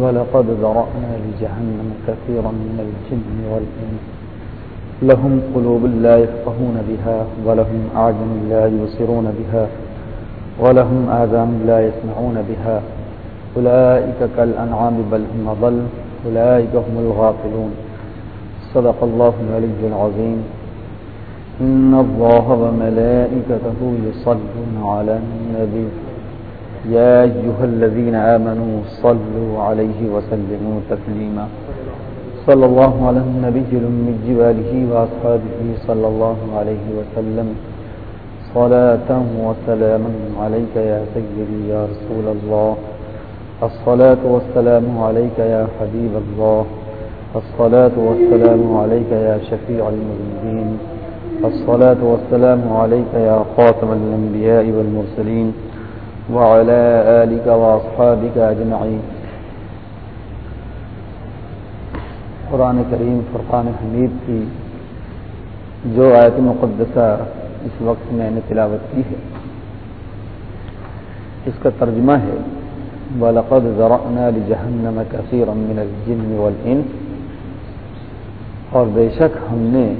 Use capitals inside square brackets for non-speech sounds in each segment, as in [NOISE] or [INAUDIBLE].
ولقد ذرأنا لجهنم كثيرا من الجن والإنس. لهم قلوب لا يفقهون بها، ولهم أعجم لا يبصرون بها، ولهم آذان لا يسمعون بها. أولئك كالأنعام بل هم ضل، أولئك هم الغافلون. صدق الله العلي العظيم. إن الله وملائكته يصلون على النبي. يا أيها الذين آمنوا صلوا عليه وسلموا تسليما. صلى الله على النبي الأمي وآله وأصحابه صلى الله عليه وسلم. صلاة وسلاما عليك يا سيدي يا رسول الله. الصلاة والسلام عليك يا حبيب الله. الصلاة والسلام عليك يا شفيع المذنبين الصلاة والسلام عليك يا خاتم الأنبياء والمرسلين. وعلى آلك وأصحابك أجمعين. قرآن کریم، فرقان حمید کی جو آیت مقدسہ اس وقت میں نے تلاوت کی ہے، اس کا ترجمہ ہے، وَلَقَدْ ذَرَعْنَا لِجَهَنَّمَ كَثِيرًا مِنَ الْجِنِّ وَالْإِنسِ۔ اور بے شک ہم نے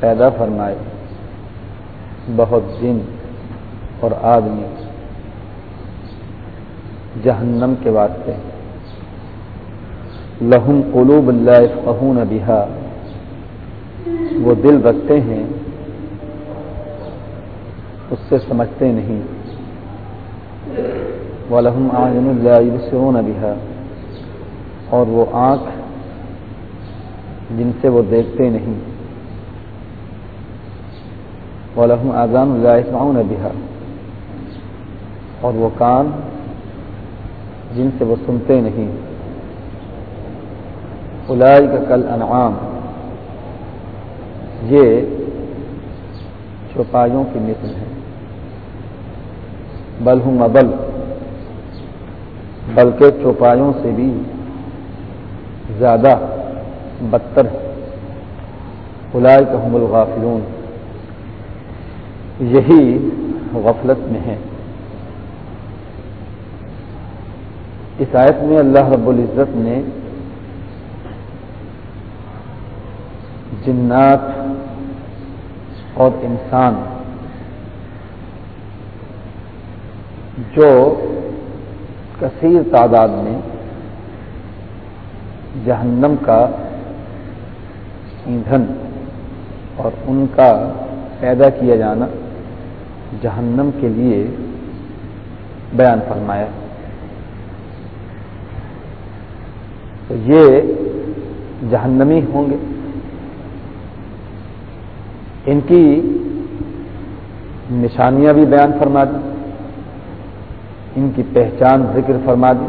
پیدا فرمائے بہت جن اور آدمی جہنم کے واسطے۔ لہم قلوب اللہ فہون بہا۔ وہ دل رکھتے ہیں، اس سے سمجھتے نہیں۔ وہ لہم آجن اللہ سرون بہا اور وہ آنکھ جن سے وہ دیکھتے نہیں۔ وہ لہم آزان اللہ اسماؤن بہا اور وہ کان جن سے وہ سنتے نہیں۔ الائی کا کل انعام یہ چوپایوں کی مثل ہے بل ہوں مبل بلکہ چوپایوں سے بھی زیادہ بدتر ہے الائی کا حمل غافلون یہی غفلت میں ہے اس آیت میں اللہ رب العزت نے جنات اور انسان جو کثیر تعداد میں جہنم کا ایندھن اور ان کا پیدا کیا جانا جہنم کے لیے بیان فرمایا۔ تو یہ جہنمی ہوں گے۔ ان کی نشانیاں بھی بیان فرما دی، ان کی پہچان ذکر فرما دی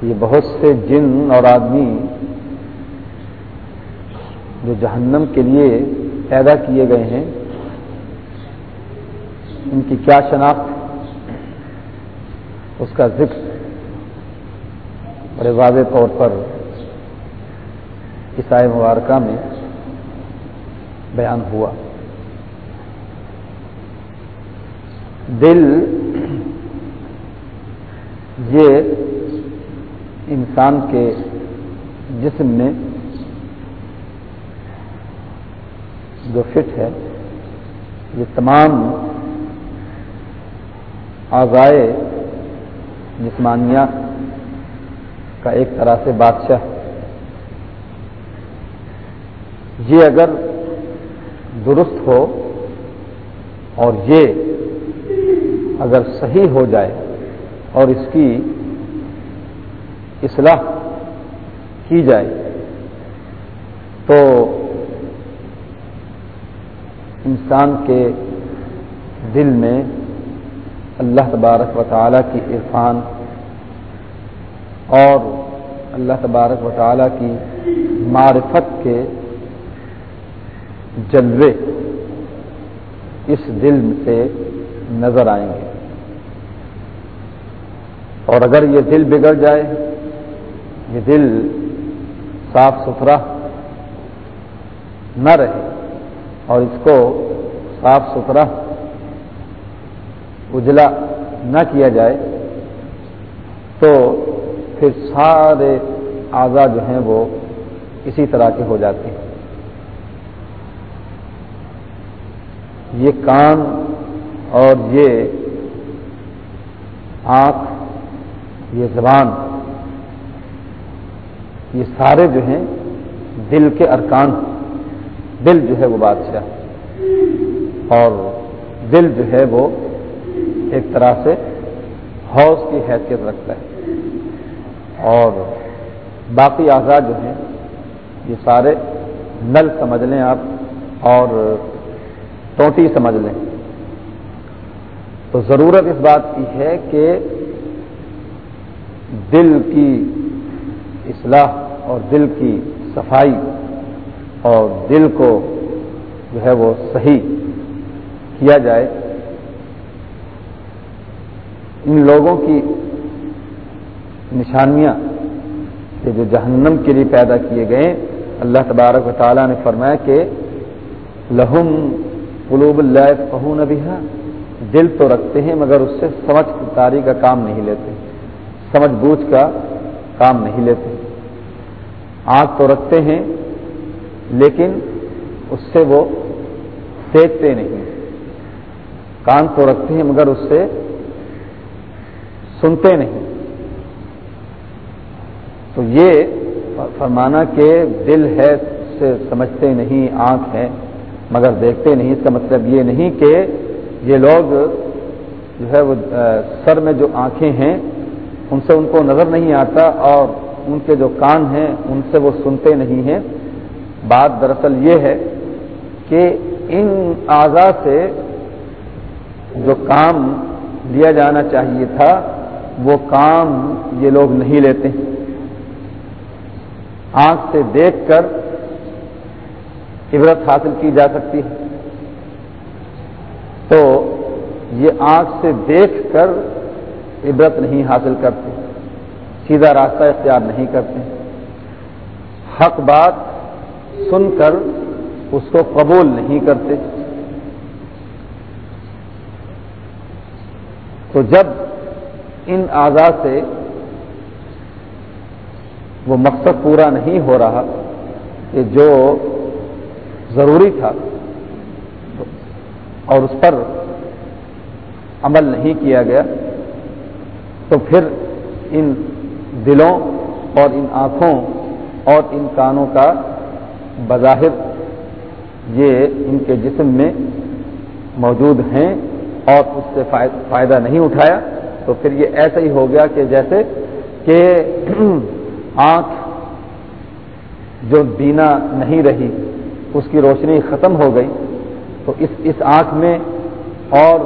کہ یہ بہت سے جن اور آدمی جو جہنم کے لیے پیدا کیے گئے ہیں، ان کی کیا شناخت؟ اس کا ذکر بڑے واضح طور پر عیسائی مبارکہ میں بیان ہوا۔ دل یہ انسان کے جسم میں جو فٹ ہے، یہ تمام آزائے جسمانیہ کا ایک طرح سے بادشاہ۔ یہ اگر درست ہو اور یہ اگر صحیح ہو جائے اور اس کی اصلاح کی جائے تو انسان کے دل میں اللہ تبارک و تعالیٰ کی عرفان اور اللہ تبارک و تعالیٰ کی معرفت کے جلوے اس دل سے نظر آئیں گے۔ اور اگر یہ دل بگڑ جائے، یہ دل صاف ستھرا نہ رہے اور اس کو صاف ستھرا اجلا نہ کیا جائے، تو پھر سارے اعضا جو ہیں وہ اسی طرح کے ہو جاتے ہیں۔ یہ کان اور یہ آنکھ، یہ زبان، یہ سارے جو ہیں دل کے ارکان دل جو ہے وہ بادشاہ۔ اور دل جو ہے وہ ایک طرح سے حوض کی حیثیت رکھتا ہے۔ اور باقی آزاد جو ہیں، یہ سارے نل سمجھ لیں آپ اور ٹوٹی سمجھ لیں۔ تو ضرورت اس بات کی ہے کہ دل کی اصلاح اور دل کی صفائی اور دل کو جو ہے وہ صحیح کیا جائے۔ ان لوگوں کی نشانیاں کہ جو جہنم کے لیے پیدا کیے گئے اللہ تبارک و تعالیٰ نے فرمایا کہ لہم قلوب اللہ فہون ابھی دل تو رکھتے ہیں مگر اس سے سمجھ داری کا کام نہیں لیتے، سمجھ بوجھ کا کام نہیں لیتے۔ آنکھ تو رکھتے ہیں، لیکن اس سے وہ دیکھتے نہیں۔ کان تو رکھتے ہیں مگر اس سے سنتے نہیں۔ تو یہ فرمانا کہ دل ہے سے سمجھتے نہیں، آنکھ ہے، مگر دیکھتے نہیں۔ اس کا مطلب یہ نہیں کہ یہ لوگ جو ہے وہ سر میں جو آنکھیں ہیں، ان سے ان کو نظر نہیں آتا اور ان کے جو کان ہیں، ان سے وہ سنتے نہیں ہیں۔ بات دراصل یہ ہے کہ ان اعضا سے جو کام لیا جانا چاہیے تھا، وہ کام یہ لوگ نہیں لیتے۔ ہیں آنکھ سے دیکھ کر عبرت حاصل کی جا سکتی ہے۔ تو یہ آنکھ سے دیکھ کر عبرت نہیں حاصل کرتے۔ سیدھا راستہ اختیار نہیں کرتے۔ حق بات سن کر اس کو قبول نہیں کرتے۔ تو جب ان آزاد سے وہ مقصد پورا نہیں ہو رہا کہ جو ضروری تھا، اور اس پر عمل نہیں کیا گیا، تو پھر ان دلوں اور ان آنکھوں اور ان کانوں کا بظاہر یہ ان کے جسم میں موجود ہیں اور اس سے فائدہ نہیں اٹھایا، تو پھر یہ ایسا ہی ہو گیا کہ جیسے کہ آنکھ جو بینا نہیں رہی، اس کی روشنی ختم ہو گئی، تو اس اس آنکھ میں اور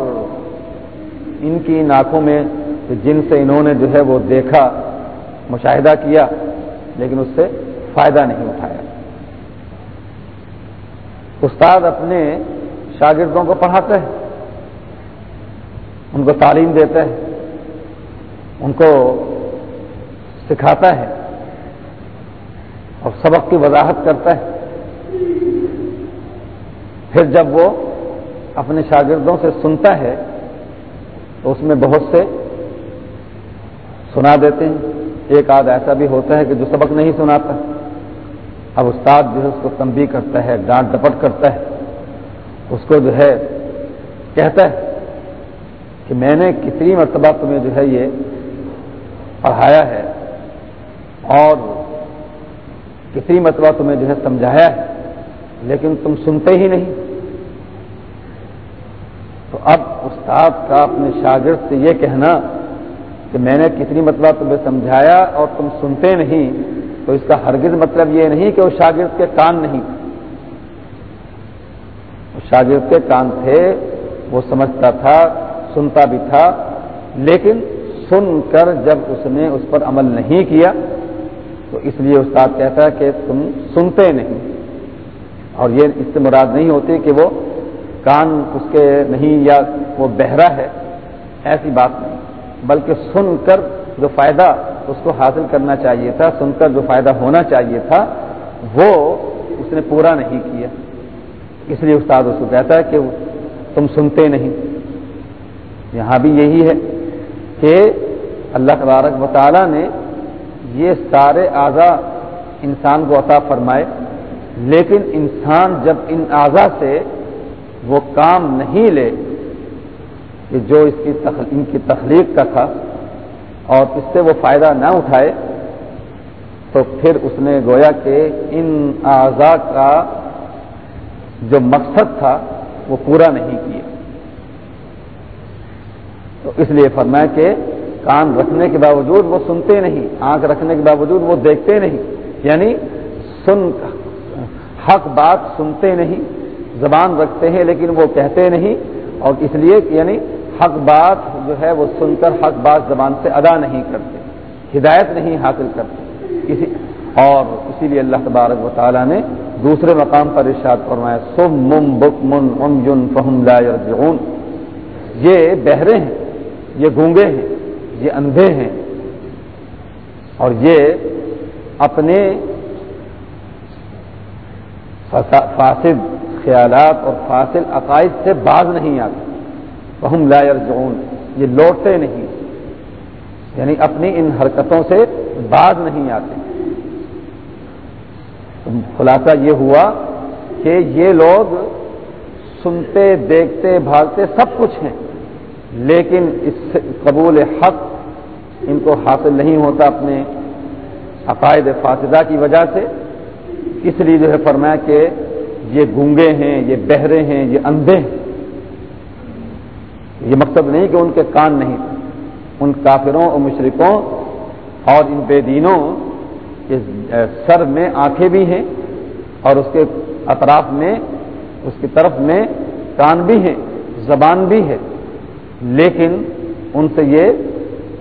ان کی ان آنکھوں میں جن سے انہوں نے جو ہے وہ دیکھا، مشاہدہ کیا، لیکن اس سے فائدہ نہیں اٹھایا۔ استاد اپنے شاگردوں کو پڑھاتا ہے، ان کو تعلیم دیتا ہے، ان کو سکھاتا ہے۔ اور سبق کی وضاحت کرتا ہے۔ پھر جب وہ اپنے شاگردوں سے سنتا ہے تو اس میں بہت سے سنا دیتے ہیں۔ ایک آدھ ایسا بھی ہوتا ہے کہ جو سبق نہیں سناتا۔ اب استاد جو ہے اس کو تنبیہ کرتا ہے، ڈانٹ ڈپٹ کرتا ہے۔ اس کو جو ہے کہتا ہے کہ میں نے کتنی مرتبہ تمہیں جو ہے یہ پڑھایا ہے اور کتنی مرتبہ تمہیں جو ہے سمجھایا ہے، لیکن تم سنتے ہی نہیں۔ تو اب استاد کا اپنے شاگرد سے یہ کہنا کہ میں نے کتنی مطلب تمہیں سمجھایا اور تم سنتے نہیں، تو اس کا ہرگز مطلب یہ نہیں کہ وہ شاگرد کے کان نہیں شاگرد کے کان تھے، وہ سمجھتا تھا، سنتا بھی تھا، لیکن سن کر جب اس نے اس پر عمل نہیں کیا تو اس لیے استاد کہتا ہے کہ تم سنتے نہیں۔ اور یہ اس سے مراد نہیں ہوتی کہ وہ کان اس کے نہیں یا وہ بہرا ہے، ایسی بات نہیں۔ بلکہ سن کر جو فائدہ اس کو حاصل کرنا چاہیے تھا، سن کر جو فائدہ ہونا چاہیے تھا، وہ اس نے پورا نہیں کیا۔ اس لیے استاد اس کو کہتا ہے کہ تم سنتے نہیں۔ یہاں بھی یہی ہے کہ اللہ تبارک و تعالیٰ نے یہ سارے اعضا انسان کو عطا فرمائے، لیکن انسان جب ان اعضا سے وہ کام نہیں لے، کہ جو اس کی ان کی تخلیق کا تھا، اور اس سے وہ فائدہ نہ اٹھائے، تو پھر اس نے گویا کہ ان اعضا کا جو مقصد تھا وہ پورا نہیں کیا تو اس لیے فرمایا کہ کان رکھنے کے باوجود وہ سنتے نہیں، آنکھ رکھنے کے باوجود وہ دیکھتے نہیں۔ یعنی سن، حق بات سنتے نہیں، زبان رکھتے ہیں لیکن وہ کہتے نہیں۔ اور اس لیے یعنی حق بات جو ہے وہ سن کر حق بات زبان سے ادا نہیں کرتے، ہدایت نہیں حاصل کرتے۔ اسی، اور اسی لیے اللہ تبارک و تعالیٰ نے دوسرے مقام پر ارشاد فرمایا، سم مم بک من ام جن فہم لا یہ بہرے ہیں، یہ گونگے ہیں۔ یہ اندھے ہیں اور یہ اپنے فاسد خیالات اور فاصل عقائد سے باز نہیں آتے۔ فہم لا یرجعون یہ لوٹتے نہیں۔ یعنی اپنی ان حرکتوں سے باز نہیں آتے۔ خلاصہ یہ ہوا کہ یہ لوگ سنتے، دیکھتے بھاگتے سب کچھ ہیں۔ لیکن اس قبول حق ان کو حاصل نہیں ہوتا اپنے عقائد فاصدہ کی وجہ سے، اس لیے جو ہے فرمایا کہ یہ گونگے ہیں، یہ بہرے ہیں، یہ اندھے ہیں۔ یہ مقصد نہیں کہ ان کے کان نہیں، ان کافروں اور مشرقوں اور ان بے دینوں کے سر میں آنکھیں بھی ہیں اور اس کے اطراف میں، اس کی طرف میں کان بھی ہیں، زبان بھی ہے۔ لیکن ان سے یہ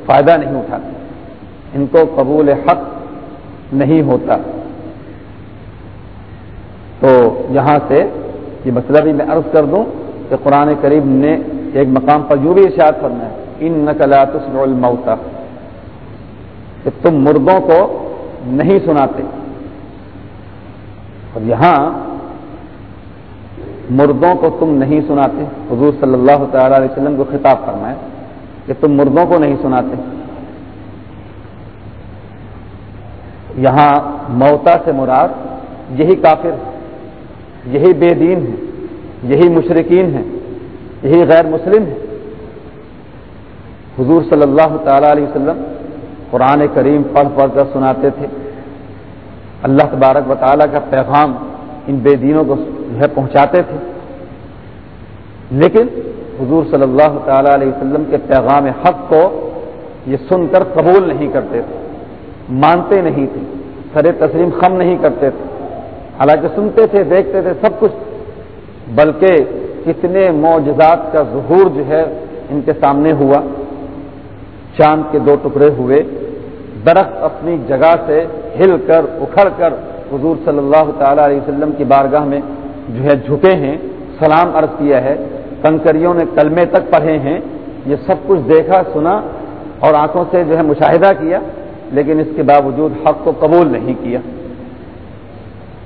فائدہ نہیں اٹھاتے ان کو قبول حق نہیں ہوتا۔ تو یہاں سے یہ مسئلہ بھی میں عرض کر دوں کہ قرآن کریم نے ایک مقام پر یوں بھی ارشاد کرنا ہے ان نقلا تسم الموتا کہ تم مردوں کو نہیں سناتے۔ اور یہاں مردوں کو تم نہیں سناتے؟ حضور صلی اللہ تعالی علیہ وسلم کو خطاب کرنا ہے کہ تم مردوں کو نہیں سناتے۔ یہاں موتا سے مراد یہی کافر یہی بے دین ہے، یہی مشرقین ہیں، یہی غیر مسلم ہے حضور صلی اللہ تعالی علیہ وسلم قرآن کریم پڑھ پڑھ کر سناتے تھے۔ اللہ تبارک و تعالیٰ کا پیغام ان بے دینوں کو جو ہے پہنچاتے تھے۔ لیکن حضور صلی اللہ تعالی علیہ وسلم کے پیغام حق کو یہ سن کر قبول نہیں کرتے تھے، مانتے نہیں تھے، سر تسلیم خم نہیں کرتے تھے۔ حالانکہ سنتے تھے، دیکھتے تھے سب کچھ، بلکہ کتنے معجزات کا ظہور جو ہے ان کے سامنے ہوا۔ چاند کے دو ٹکڑے ہوئے، درخت اپنی جگہ سے ہل کر، اکھڑ کر حضور صلی اللہ تعالی علیہ وسلم کی بارگاہ میں جو ہے جھکے ہیں، سلام عرض کیا ہے، کنکریوں نے کلمے تک پڑھے ہیں، یہ سب کچھ دیکھا، سنا اور آنکھوں سے جو ہے مشاہدہ کیا، لیکن اس کے باوجود حق کو قبول نہیں کیا۔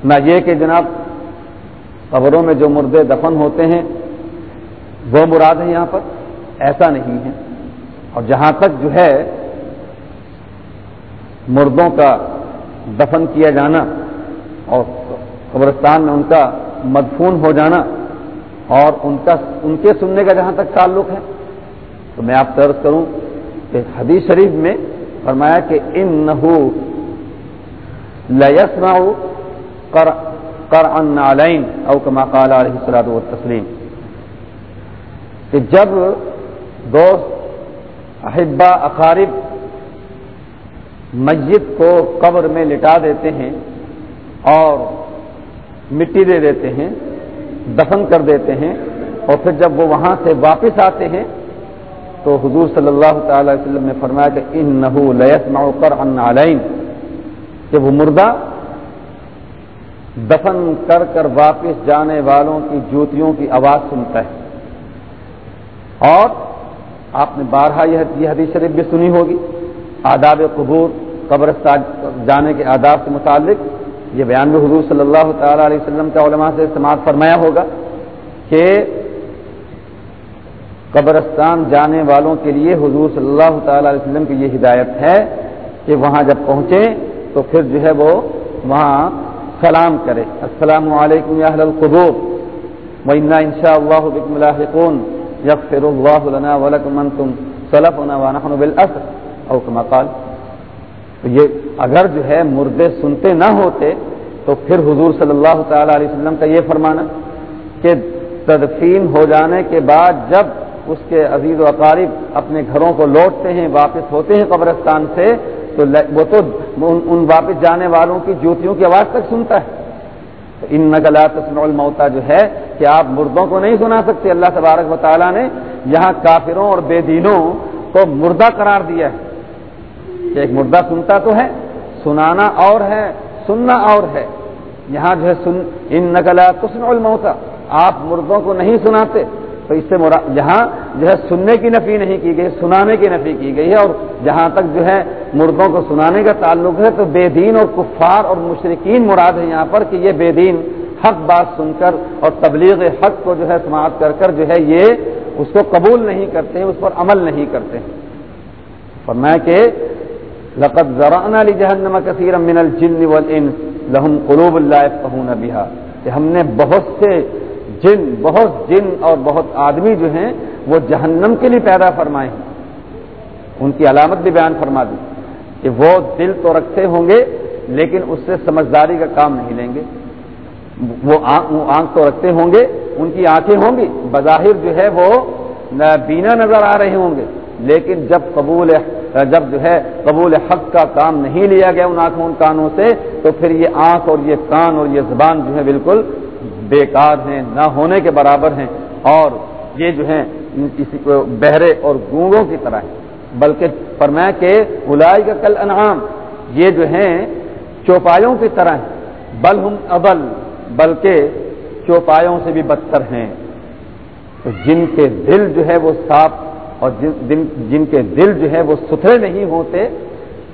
نہ یہ کہ جناب قبروں میں جو مردے دفن ہوتے ہیں، وہ مراد ہیں یہاں پر؟ ایسا نہیں ہے۔ اور جہاں تک جو ہے مردوں کا دفن کیا جانا اور قبرستان میں ان کا مدفون ہو جانا اور ان کا ان کے سننے کا جہاں تک تعلق ہے۔ تو میں آپ طرز کروں کہ حدیث شریف میں فرمایا کہ ان نحو لسما کر ان علین او کما قال علیہ السلاد و تسلیم کہ جب دوست احبا اقارب مسجد کو قبر میں لٹا دیتے ہیں اور مٹی دے دیتے ہیں، دفن کر دیتے ہیں اور پھر جب وہ وہاں سے واپس آتے ہیں تو حضور صلی اللہ تعالی وسلم نے فرمایا کہ ان نحو لیت کر ان علین کہ وہ مردہ دفن کر کر واپس جانے والوں کی جوتیوں کی آواز سنتا ہے۔ اور آپ نے بارہا یہ حدیث شریف بھی سنی ہوگی، آداب قبور، قبرستان جانے کے آداب سے متعلق یہ بیان بھی حضور صلی اللہ تعالی علیہ وسلم کا علماء سے استعمال فرمایا ہوگا کہ قبرستان جانے والوں کے لیے حضور صلی اللہ تعالی علیہ وسلم کی یہ ہدایت ہے کہ وہاں جب پہنچے تو پھر جو ہے وہ وہاں سلام کرے۔ السلام علیکم یا القبور۔ وإنا إن شاء الله بكم لاحقون۔ يغفر الله لنا ولكم أنتم سلفنا ونحن بالأسر أو كما قال۔ یہ اگر جو ہے مردے سنتے نہ ہوتے تو پھر حضور صلی اللہ تعالی علیہ وسلم کا یہ فرمانا کہ تدفین ہو جانے کے بعد جب اس کے عزیز و اقارب اپنے گھروں کو لوٹتے ہیں، واپس ہوتے ہیں قبرستان سے، تو وہ تو ان واپس جانے والوں کی جوتیوں کی آواز تک سنتا ہے۔ ان نقلا تسمع الموتا جو ہے کہ آپ مردوں کو نہیں سنا سکتے۔ اللہ تبارک و تعالیٰ نے یہاں کافروں اور بے دینوں کو مردہ قرار دیا ہے۔ کہ ایک مردہ سنتا تو ہے، سنانا اور ہے، سننا اور ہے۔ یہاں جو ہے سن ان نقلا تسمع الموتا آپ مردوں کو نہیں سناتے۔ تو اس سے جہاں جو ہے سننے کی نفی نہیں کی گئی، سنانے کی نفی کی گئی ہے۔ اور جہاں تک جو ہے مردوں کو سنانے کا تعلق ہے، تو بے دین اور کفار اور مشرقین مراد ہے یہاں پر کہ یہ بے دین حق بات سن کر اور تبلیغ حق کو جو ہے سماعت کر کر جو ہے یہ اس کو قبول نہیں کرتے ہیں اس پر عمل نہیں کرتے۔ ہیں فرمایا کہ لقت ذران علی جہنم کثیر من الجن والانس لہم قلوب اللہ فہون بہا کہ ہم نے بہت سے جن، بہت جن اور بہت آدمی جو ہیں، وہ جہنم کے لیے پیدا فرمائے ہیں۔ ان کی علامت بھی بیان فرما دی کہ وہ دل تو رکھتے ہوں گے، لیکن اس سے سمجھداری کا کام نہیں لیں گے۔ وہ آنکھ تو رکھتے ہوں گے، ان کی آنکھیں ہوں گی، بظاہر جو ہے وہ بینا نظر آ رہے ہوں گے۔ لیکن جب قبول جب جو ہے قبول حق کا کام نہیں لیا گیا ان آنکھوں ان کانوں سے، تو پھر یہ آنکھ اور یہ کان اور یہ زبان جو ہے بالکل بیکار ہیں، نہ ہونے کے برابر ہیں۔ اور یہ جو ہیں کسی کو بہرے اور گونگوں کی طرح ہیں۔ بلکہ فرمایا کہ الائی کا کل انعام یہ جو ہیں، چوپایوں کی طرح ہیں۔ بل ہم ابل بلکہ چوپایوں سے بھی بدتر ہیں۔ تو جن کے دل جو ہے وہ صاف اور جن جن کے دل جو ہے وہ ستھرے نہیں ہوتے،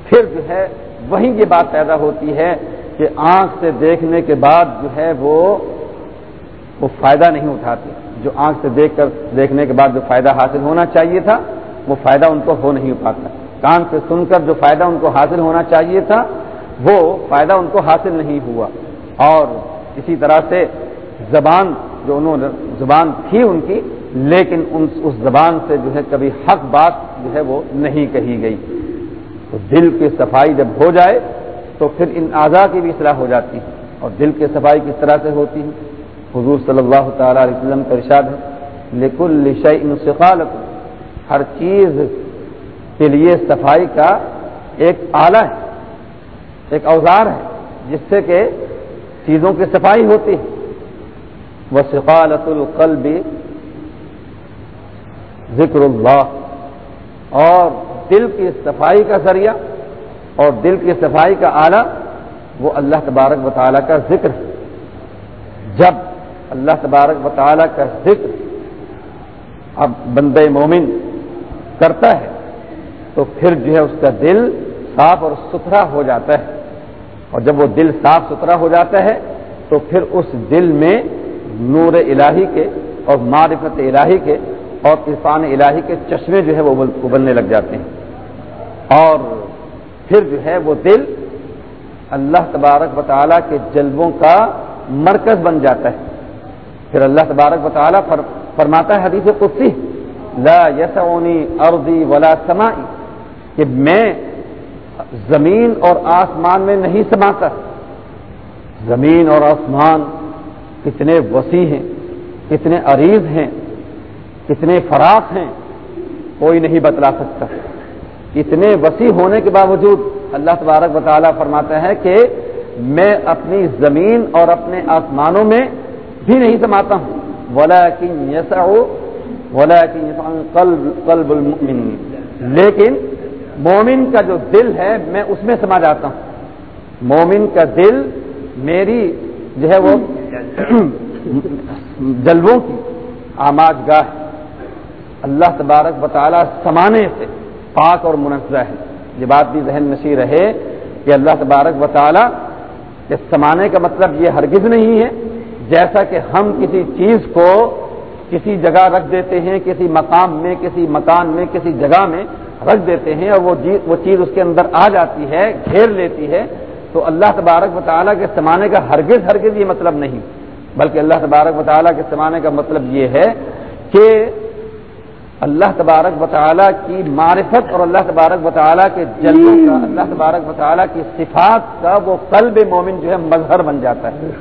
پھر جو ہے وہیں یہ بات پیدا ہوتی ہے کہ آنکھ سے دیکھنے کے بعد جو ہے وہ وہ فائدہ نہیں اٹھاتے جو آنکھ سے دیکھ کر، دیکھنے کے بعد جو فائدہ حاصل ہونا چاہیے تھا، وہ فائدہ ان کو ہو نہیں پاتا۔ کان سے سن کر جو فائدہ ان کو حاصل ہونا چاہیے تھا، وہ فائدہ ان کو حاصل نہیں ہوا۔ اور اسی طرح سے زبان جو انہوں نے، زبان تھی ان کی لیکن ان اس زبان سے جو ہے کبھی حق بات جو ہے وہ نہیں کہی گئی۔ تو دل کی صفائی جب ہو جائے تو پھر ان اعضاء کی بھی اصلاح ہو جاتی ہے اور دل کی صفائی کس طرح سے ہوتی ہے؟ حضور صلی اللہ تعالی علیہ وسلم کا ارشاد ہے لیکن شعی ہر چیز کے لیے صفائی کا ایک آلہ ہے، ایک اوزار ہے، جس سے کہ چیزوں کی صفائی ہوتی ہے۔ وہ سفالت القلب ذکر اللہ اور دل کی صفائی کا ذریعہ اور دل کی صفائی کا آلہ وہ اللہ تبارک و تعالیٰ کا ذکر ہے۔ جب اللہ تبارک و تعالیٰ کا ذکر اب بند مومن کرتا ہے، تو پھر جو ہے اس کا دل صاف اور ستھرا ہو جاتا ہے۔ اور جب وہ دل صاف ستھرا ہو جاتا ہے، تو پھر اس دل میں نور الہی کے اور معرفت الہی کے اور عرفان الہی کے چشمے جو ہے وہ ابلنے لگ جاتے ہیں۔ اور پھر جو ہے وہ دل اللہ تبارک و تعالیٰ کے جلبوں کا مرکز بن جاتا ہے۔ پھر اللہ تبارک و تعالیٰ فرماتا ہے حدیث قدسی، لا یسونی ارضی ولا سمائی، کہ میں زمین اور آسمان میں نہیں سماتا۔ زمین اور آسمان کتنے وسیع ہیں، کتنے عریض ہیں کتنے فراق ہیں، کوئی نہیں بتلا سکتا۔ اتنے وسیع ہونے کے باوجود اللہ تبارک و تعالیٰ فرماتا ہے کہ میں اپنی زمین اور اپنے آسمانوں میں بھی نہیں سماتا ہوں۔ ولا یسا ولا قلب المؤمن۔ لیکن مومن کا جو دل ہے، میں اس میں سما جاتا ہوں۔ مومن کا دل میری جو ہے وہ [CLEARS THROAT] جلووں کی آماج گاہ اللہ تبارک بطالہ سمانے سے پاک اور منزہ ہے۔ یہ بات بھی ذہن نشی رہے کہ اللہ تبارک بطالہ کے سمانے کا مطلب یہ ہرگز نہیں ہے، جیسا کہ ہم کسی چیز کو کسی جگہ رکھ دیتے ہیں، کسی مقام میں، کسی مکان میں، کسی جگہ میں رکھ دیتے ہیں اور وہ جی، چیز اس کے اندر آ جاتی ہے، گھیر لیتی ہے، تو اللہ تبارک مطالعہ کے سمانے کا ہرگز ہرگز یہ مطلب نہیں۔ بلکہ اللہ تبارک مطالعہ کے سمانے کا مطلب یہ ہے کہ اللہ تبارک وطالعہ کی معرفت اور اللہ تبارک وطالعہ کے جلدوں کا اللہ تبارک وطالعہ کی صفات کا وہ قلب مومن جو ہے مظہر بن جاتا ہے۔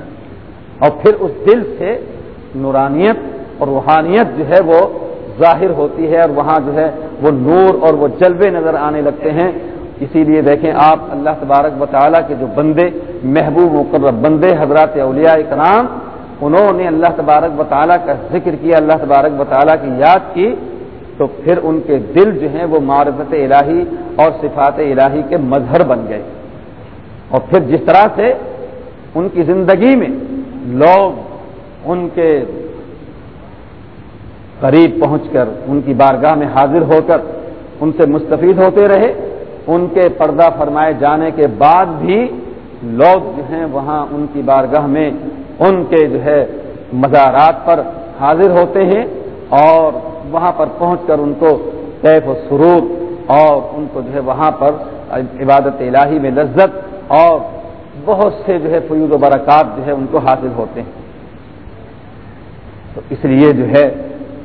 اور پھر اس دل سے نورانیت اور روحانیت جو ہے وہ ظاہر ہوتی ہے اور وہاں جو ہے وہ نور اور وہ جلوے نظر آنے لگتے ہیں۔ اسی لیے دیکھیں آپ اللہ تبارک و تعالیٰ کے جو بندے محبوب مقرر بندے حضرات اولیاء اکرام انہوں نے اللہ تبارک و تعالیٰ کا ذکر کیا اللہ تبارک و تعالیٰ کی یاد کی۔ تو پھر ان کے دل جو ہیں وہ معرفت الہی اور صفات الہی کے مظہر بن گئے۔ اور پھر جس طرح سے ان کی زندگی میں لوگ ان کے قریب پہنچ کر، ان کی بارگاہ میں حاضر ہو کر ان سے مستفید ہوتے رہے، ان کے پردہ فرمائے جانے کے بعد بھی لوگ جو ہیں وہاں ان کی بارگاہ میں ان کے جو ہے مزارات پر حاضر ہوتے ہیں اور وہاں پر پہنچ کر ان کو کیف و سرور اور ان کو جو ہے وہاں پر عبادت الہی میں لذت اور بہت سے جو ہے فیوز و برکات جو ہے ان کو حاصل ہوتے ہیں۔ تو اس لیے جو ہے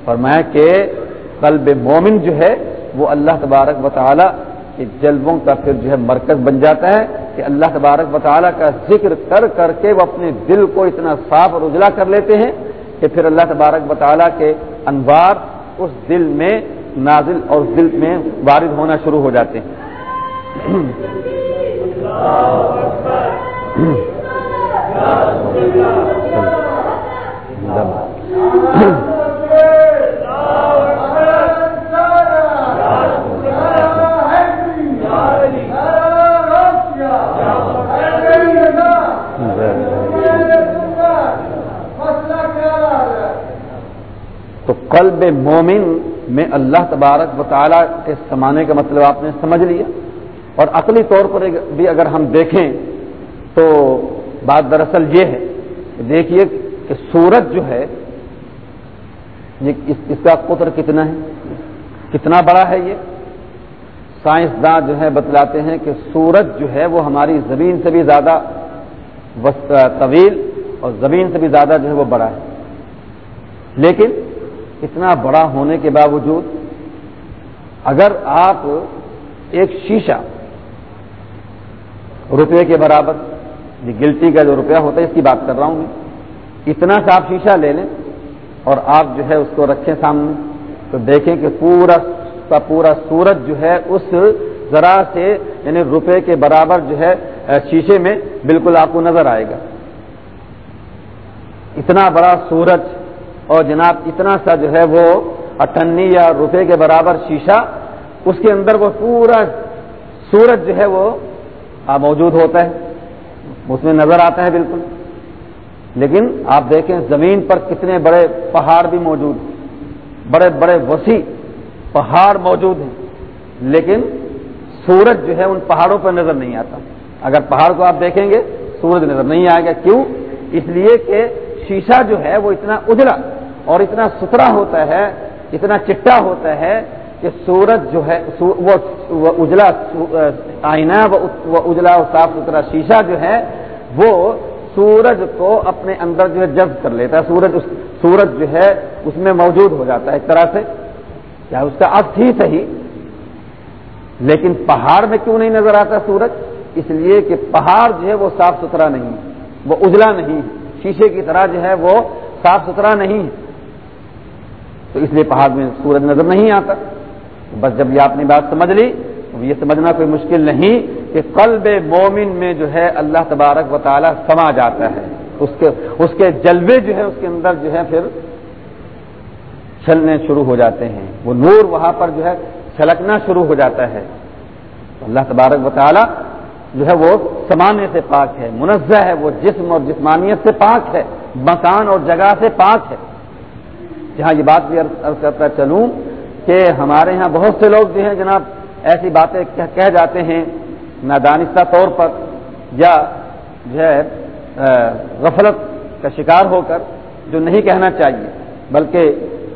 فرمایا کہ قلب مومن جو ہے وہ اللہ تبارک و تعالیٰ کے جلبوں کا پھر جو ہے مرکز بن جاتا ہے کہ اللہ تبارک و تعالیٰ کا ذکر کر کر کے وہ اپنے دل کو اتنا صاف اور اجلا کر لیتے ہیں کہ پھر اللہ تبارک و تعالیٰ کے انوار اس دل میں نازل اور دل میں وارد ہونا شروع ہو جاتے ہیں تو قلب مومن میں اللہ تبارک و تعالیٰ کے سمانے کا مطلب آپ نے سمجھ لیا۔ اور عقلی طور پر بھی اگر ہم دیکھیں تو بات دراصل یہ ہے کہ دیکھیے کہ سورج جو ہے، یہ اس کا قطر کتنا ہے؟ کتنا بڑا ہے یہ؟ سائنسداں جو ہے بتلاتے ہیں کہ سورج جو ہے وہ ہماری زمین سے بھی زیادہ طویل اور زمین سے بھی زیادہ جو ہے وہ بڑا ہے۔ لیکن اتنا بڑا ہونے کے باوجود اگر آپ ایک شیشہ روپے کے برابر یہ گلٹی کا جو روپیہ ہوتا ہے، اس کی بات کر رہا ہوں میں۔ اتنا سا آپ شیشہ لے لیں اور آپ جو ہے اس کو رکھیں سامنے تو دیکھیں کہ پورا کا پورا سورج جو ہے اس ذرا سے یعنی روپے کے برابر جو ہے شیشے میں بالکل آپ کو نظر آئے گا۔ اتنا بڑا سورج اور جناب اتنا سا جو ہے وہ اٹھنی یا روپے کے برابر شیشہ، اس کے اندر وہ پورا سورج جو ہے وہ موجود ہوتا ہے۔ اس میں نظر آتا ہے بالکل۔ لیکن آپ دیکھیں زمین پر کتنے بڑے پہاڑ بھی موجود ہیں۔ بڑے بڑے وسیع پہاڑ موجود ہیں۔ لیکن سورج جو ہے ان پہاڑوں پر نظر نہیں آتا۔ اگر پہاڑ کو آپ دیکھیں گے، سورج نظر نہیں آئے گا۔ کیوں؟ اس لیے کہ شیشہ جو ہے وہ اتنا اجلا اور اتنا ستھرا ہوتا ہے، اتنا چٹا ہوتا ہے کہ سورج جو ہے وہ اجلا آئینہ، وہ اجلا اور صاف ستھرا شیشہ جو ہے، وہ سورج کو اپنے اندر جو ہے جذب کر لیتا ہے۔ سورج سورج جو ہے، اس میں موجود ہو جاتا ہے ایک طرح سے۔ کیا اس کا اب ہی صحیح؟ لیکن پہاڑ میں کیوں نہیں نظر آتا سورج؟ اس لیے کہ پہاڑ جو ہے، وہ صاف ستھرا نہیں وہ اجلا نہیں شیشے کی طرح جو ہے، وہ صاف ستھرا نہیں تو اس لیے پہاڑ میں سورج نظر نہیں آتا۔ بس جب یہ آپ نے بات سمجھ لی تو یہ سمجھنا کوئی مشکل نہیں کہ قلب مومن میں جو ہے اللہ تبارک و تعالیٰ سما جاتا ہے۔ اس کے اس کے جلوے جو ہے، اس کے اندر جو ہے پھر چلنے شروع ہو جاتے ہیں۔ وہ نور وہاں پر جو ہے چھلکنا شروع ہو جاتا ہے۔ اللہ تبارک و تعالیٰ جو ہے وہ سمانے سے پاک ہے، منزہ ہے، وہ جسم اور جسمانیت سے پاک ہے، مکان اور جگہ سے پاک ہے۔ جہاں یہ بات بھی عرض کرتا چلوں کہ ہمارے ہاں بہت سے لوگ جو ہیں جناب، ایسی باتیں کہہ جاتے ہیں نادانستہ طور پر یا جو ہے غفلت کا شکار ہو کر جو نہیں کہنا چاہیے، بلکہ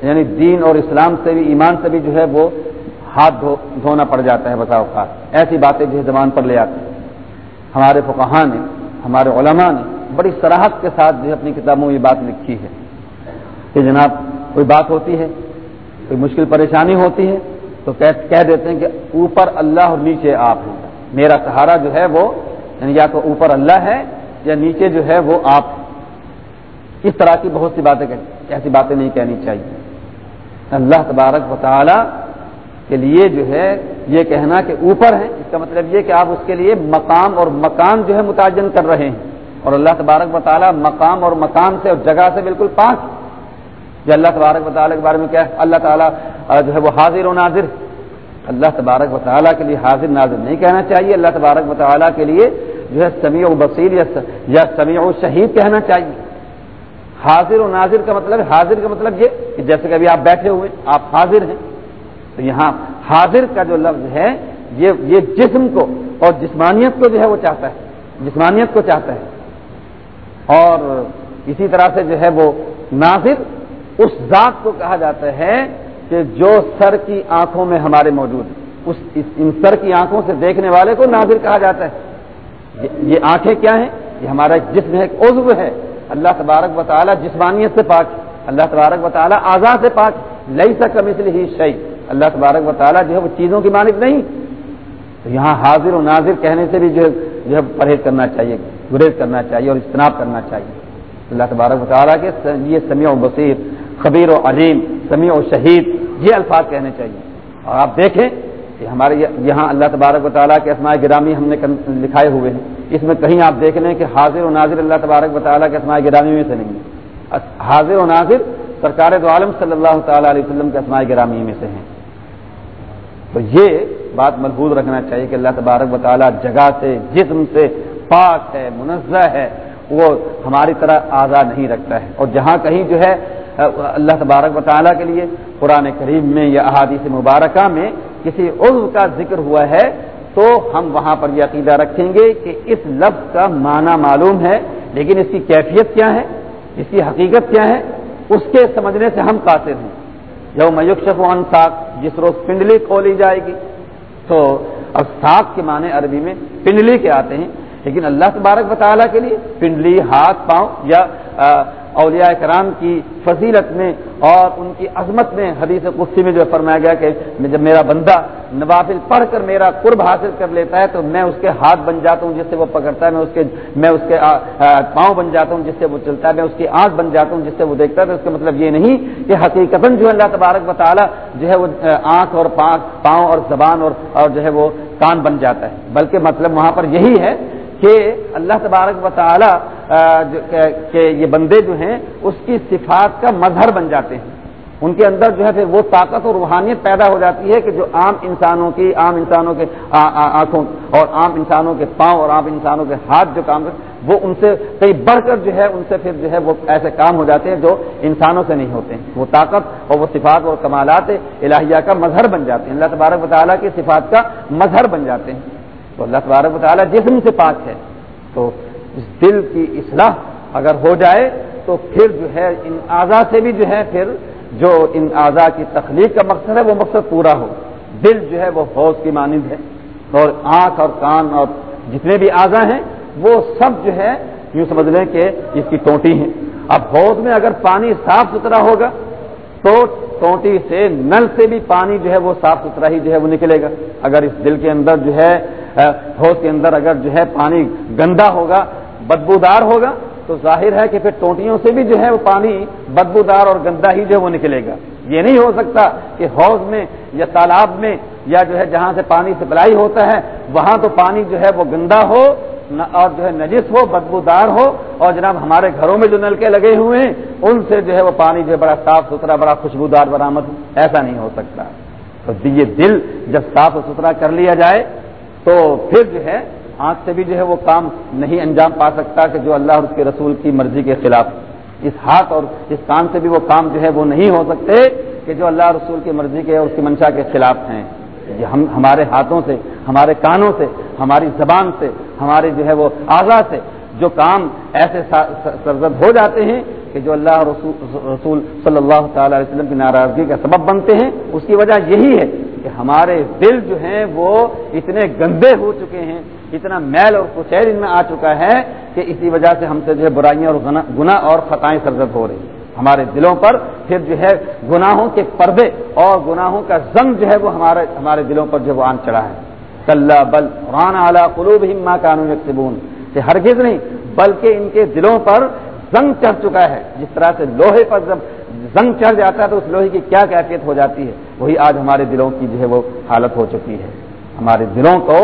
یعنی دین اور اسلام سے بھی، ایمان سے بھی جو ہے وہ ہاتھ دھو، دھونا پڑ جاتا ہے بسا اوقات ایسی باتیں جو ہے زبان پر لے آتے ہیں۔ ہمارے فقہاں نے، ہمارے علماء نے بڑی سراہد کے ساتھ جو ہے اپنی کتابوں میں یہ بات لکھی ہے کہ جناب کوئی بات ہوتی ہے، کوئی مشکل پریشانی ہوتی ہے، تو کہہ دیتے ہیں کہ اوپر اللہ اور نیچے آپ ہیں۔ میرا سہارا جو ہے وہ یعنی یا تو اوپر اللہ ہے یا نیچے جو ہے وہ آپ اس طرح کی بہت سی باتیں ایسی باتیں نہیں کہنی چاہیے۔ اللہ تبارک و تعالی کے لیے جو ہے یہ کہنا کہ اوپر ہے اس کا مطلب یہ کہ آپ اس کے لیے مقام اور مکان جو ہے متعین کر رہے ہیں۔ اور اللہ تبارک و تعالیٰ مقام اور مکان سے اور جگہ سے بالکل پاک جو اللہ تبارک و تعالیٰ کے بارے میں کیا ہے اللہ تعالیٰ جو ہے وہ حاضر و ناظر۔ اللہ تبارک و تعالیٰ کے لیے حاضر ناظر نہیں کہنا چاہیے، اللہ تبارک و تعالیٰ کے لیے جو ہے سمیع و بصیر یا سمیع و شہید کہنا چاہیے۔ حاضر و ناظر کا مطلب حاضر کا مطلب یہ کہ جیسے کہ ابھی آپ بیٹھے ہوئے، آپ حاضر ہیں۔ تو یہاں حاضر کا جو لفظ ہے، یہ یہ جسم کو اور جسمانیت کو جو ہے وہ چاہتا ہے، جسمانیت کو چاہتا ہے۔ اور اسی طرح سے جو ہے وہ ناظر اس ذات کو کہا جاتا ہے کہ جو سر کی آنکھوں میں ہمارے موجود ہے اس ان سر کی آنکھوں سے دیکھنے والے کو ناظر کہا جاتا ہے۔ یہ آنکھیں کیا ہیں؟ یہ ہمارا جسم ہے عضو ہے۔ اللہ تبارک و تعالیٰ جسمانیت سے پاک اللہ تبارک و تعالیٰ آزاد سے پاک لئی سکم اس لیے ہی شعی اللہ تبارک و تعالیٰ جو ہے وہ چیزوں کی مالک نہیں۔ تو یہاں حاضر و ناظر کہنے سے بھی جو ہے جو ہے پرہیز کرنا چاہیے، گریز کرنا چاہیے اور اجتناب کرنا چاہیے۔ اللہ تبارک و تعالیٰ کے یہ سمیع و بصیر۔ خبیر و علیم، سمیع و شہید، یہ الفاظ کہنے چاہیے۔ اور آپ دیکھیں کہ ہمارے یہاں اللہ تبارک و تعالیٰ کے اسماء گرامی ہم نے لکھائے ہوئے ہیں۔ اس میں کہیں آپ دیکھ لیں کہ حاضر و ناظر اللہ تبارک و تعالیٰ کے اسماء گرامی میں سے نہیں ہے حاضر و ناظر سرکار دو عالم صلی اللہ تعالیٰ علیہ وسلم کے اسماء گرامی میں سے ہیں۔ تو یہ بات محبوظ رکھنا چاہیے کہ اللہ تبارک و تعالیٰ جگہ سے، جسم سے پاک ہے، منزہ ہے، وہ ہماری طرح آزاد نہیں رکھتا ہے۔ اور جہاں کہیں جو ہے اللہ تبارک و تعالیٰ کے لیے قرآن کریم میں یا احادیث مبارکہ میں کسی عضو کا ذکر ہوا ہے، تو ہم وہاں پر یہ عقیدہ رکھیں گے کہ اس لفظ کا معنی معلوم ہے، لیکن اس کی کیفیت کیا ہے، اس کی حقیقت کیا ہے، اس کے سمجھنے سے ہم قاصر ہیں۔ جو میوکشف و انساک جس روز پنڈلی کھولی جائے گی۔ تو اب ساک کے معنی عربی میں پنڈلی کے آتے ہیں، لیکن اللہ تبارک و تعالیٰ کے لیے پنڈلی، ہاتھ، پاؤں یا اولیاء کرام کی فضیلت میں اور ان کی عظمت میں حدیث قدسی میں جو فرمایا گیا کہ جب میرا بندہ نوافل پڑھ کر میرا قرب حاصل کر لیتا ہے تو میں اس کے ہاتھ بن جاتا ہوں جس سے وہ پکڑتا ہے، میں اس کے میں اس کے پاؤں بن جاتا ہوں جس سے وہ چلتا ہے، میں اس کی آنکھ بن جاتا ہوں جس سے وہ دیکھتا ہے۔ تو اس کا مطلب یہ نہیں کہ حقیقت جو اللہ تبارک و تعالیٰ جو ہے وہ آنکھ اور پاؤں اور زبان اور اور جو ہے وہ کان بن جاتا ہے۔ بلکہ مطلب وہاں پر یہی ہے کہ اللہ تبارک و تعالی کہ یہ بندے جو ہیں، اس کی صفات کا مظہر بن جاتے ہیں۔ ان کے اندر جو ہے پھر وہ طاقت اور روحانیت پیدا ہو جاتی ہے کہ جو عام انسانوں کی، عام انسانوں کے آنکھوں اور عام انسانوں کے پاؤں اور عام انسانوں کے ہاتھ جو کام وہ ان سے کئی بڑھ کر جو ہے، ان سے پھر جو ہے وہ ایسے کام ہو جاتے ہیں جو انسانوں سے نہیں ہوتے ہیں۔ وہ طاقت اور وہ صفات اور کمالات الہیہ کا مظہر بن جاتے ہیں۔ اللہ تبارک و تعالیٰ کی صفات کا مظہر بن جاتے ہیں۔ تو اللہ تبارک و تعالیٰ جسم سے پاک ہے۔ تو اس دل کی اصلاح اگر ہو جائے تو پھر جو ہے ان اعضا سے بھی جو ہے پھر جو ان اعضا کی تخلیق کا مقصد ہے وہ مقصد پورا ہو۔ دل جو ہے وہ حوض کی مانند ہے۔ اور آنکھ اور کان اور جتنے بھی اعضا ہیں وہ سب جو ہے یوں سمجھ لیں کہ اس کی ٹوٹی ہیں۔ اب حوض میں اگر پانی صاف ستھرا ہوگا تو ٹوٹی سے نل سے بھی پانی جو ہے وہ صاف ستھرا ہی جو ہے وہ نکلے گا۔ اگر اس دل کے اندر جو ہے حوض کے اندر اگر جو ہے پانی گندا ہوگا، بدبودار ہوگا، تو ظاہر ہے کہ پھر ٹوٹیوں سے بھی جو ہے وہ پانی بدبودار اور گندا ہی جو ہے وہ نکلے گا۔ یہ نہیں ہو سکتا کہ حوض میں یا تالاب میں یا جو ہے جہاں سے پانی سپلائی ہوتا ہے، وہاں تو پانی جو ہے وہ گندا ہو اور جو ہے نجس ہو، بدبودار ہو اور جناب ہمارے گھروں میں جو نلکے لگے ہوئے ہیں، ان سے جو ہے وہ پانی جو ہے بڑا صاف ستھرا، بڑا خوشبودار برآمد ایسا نہیں ہو سکتا۔ تو یہ دل جب صاف ستھرا کر لیا جائے تو پھر جو ہے، آنکھ سے بھی جو ہے وہ کام نہیں انجام پا سکتا کہ جو اللہ اور اس کے رسول کی مرضی کے خلاف اس ہاتھ اور اس کان سے بھی وہ کام جو ہے وہ نہیں ہو سکتے کہ جو اللہ رسول کی مرضی کے اور اس کی منشا کے خلاف ہیں۔ ہم، ہمارے ہاتھوں سے، ہمارے کانوں سے، ہماری زبان سے، ہمارے جو ہے وہ اعضا سے جو کام ایسے سرزد ہو جاتے ہیں کہ جو اللہ رسول صلی اللہ تعالی علیہ وسلم کی ناراضگی کا سبب بنتے ہیں۔ اس کی وجہ یہی ہے کہ ہمارے دل جو ہیں وہ اتنے گندے ہو چکے ہیں، اتنا میل اور کچیر ان میں آ چکا ہے کہ اسی وجہ سے ہم سے جو ہے برائیاں اور گناہ اور خطائیں سرزد ہو رہی ہیں۔ ہمارے دلوں پر پھر جو ہے گناہوں کے پردے اور گناہوں کا زنگ جو ہے وہ ہمارے ہمارے دلوں پر جو وہ آن چڑھا ہے۔ کل بل قرآن اعلیٰ قلوب ہما قانون یکسبون۔ کہ ہرگز نہیں، بلکہ ان کے دلوں پر زنگ چڑھ چکا ہے۔ جس طرح سے لوہے پر جب زنگ چڑھ جاتا ہے تو اس لوہے کی کیا کیفیت ہو جاتی ہے؟ وہی آج ہمارے دلوں کی جو ہے وہ حالت ہو چکی ہے۔ ہمارے دلوں کو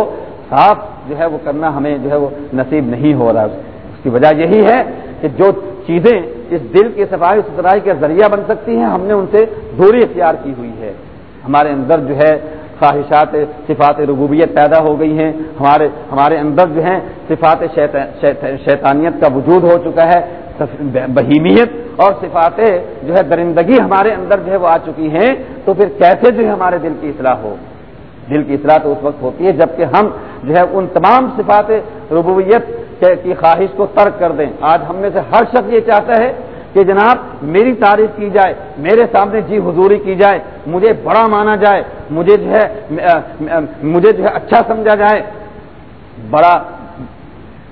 صاف جو ہے وہ کرنا ہمیں جو ہے وہ نصیب نہیں ہو رہا۔ اس کی وجہ یہی ہے کہ جو چیزیں اس دل کی صفائی ستھرائی کا ذریعہ بن سکتی ہیں، ہم نے ان سے دوری اختیار کی ہوئی ہے۔ ہمارے اندر جو ہے خواہشات، صفات ربوبیت پیدا ہو گئی ہیں۔ ہمارے ہمارے اندر جو ہیں صفات شیطانیت کا وجود ہو چکا ہے۔ بہیمیت اور صفات جو ہے درندگی ہمارے اندر جو ہے وہ آ چکی ہیں، تو پھر کیسے جو ہے ہمارے دل کی اصلاح ہو؟ دل کی اصلاح تو اس وقت ہوتی ہے جبکہ ہم جو ہے ان تمام صفات ربویت کی خواہش کو ترک کر دیں۔ آج ہم میں سے ہر شخص یہ چاہتا ہے کہ جناب میری تعریف کی جائے، میرے سامنے جی حضوری کی جائے، مجھے بڑا مانا جائے، مجھے جو ہے مجھے جو ہے اچھا سمجھا جائے۔ بڑا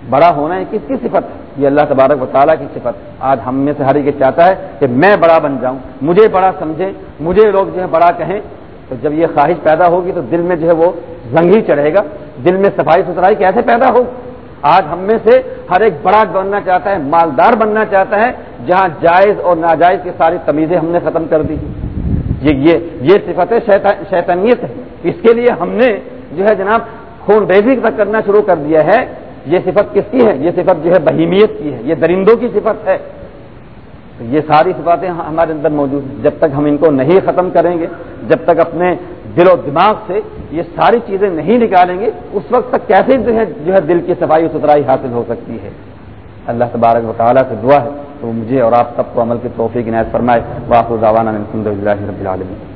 بڑا ہونا ہے کس کی صفت ہے۔ یہ اللہ تبارک و تعالیٰ کی صفت آج ہم میں سے ہر ایک چاہتا ہے کہ میں بڑا بن جاؤں، مجھے بڑا سمجھیں، مجھے لوگ جو ہے بڑا کہیں۔ تو جب یہ خواہش پیدا ہوگی تو دل میں جو ہے وہ زنگ ہی چڑھے گا۔ دل میں صفائی ستھرائی کیسے پیدا ہو؟ آج ہم میں سے ہر ایک بڑا بننا چاہتا ہے، مالدار بننا چاہتا ہے، جہاں جائز اور ناجائز کی ساری تمیزیں ہم نے ختم کر دی یہ یہ صفت شیطنیت ہے۔ اس کے لیے ہم نے جو ہے جناب خون ریزی تک کرنا شروع کر دیا ہے۔ یہ صفت کس کی ہے؟ یہ صفت جو ہے بہیمیت کی ہے، یہ درندوں کی صفت ہے۔ تو یہ ساری صفاتیں ہمارے اندر موجود ہیں۔ جب تک ہم ان کو نہیں ختم کریں گے، جب تک اپنے دل و دماغ سے یہ ساری چیزیں نہیں نکالیں گے، اس وقت تک کیسے جو ہے جو ہے دل کی صفائی ستھرائی حاصل ہو سکتی ہے؟ اللہ تبارک و تعالیٰ سے دعا ہے۔ تو مجھے اور آپ سب کو عمل کی توفیق عنایت فرمائے۔ واقع رب العالمین۔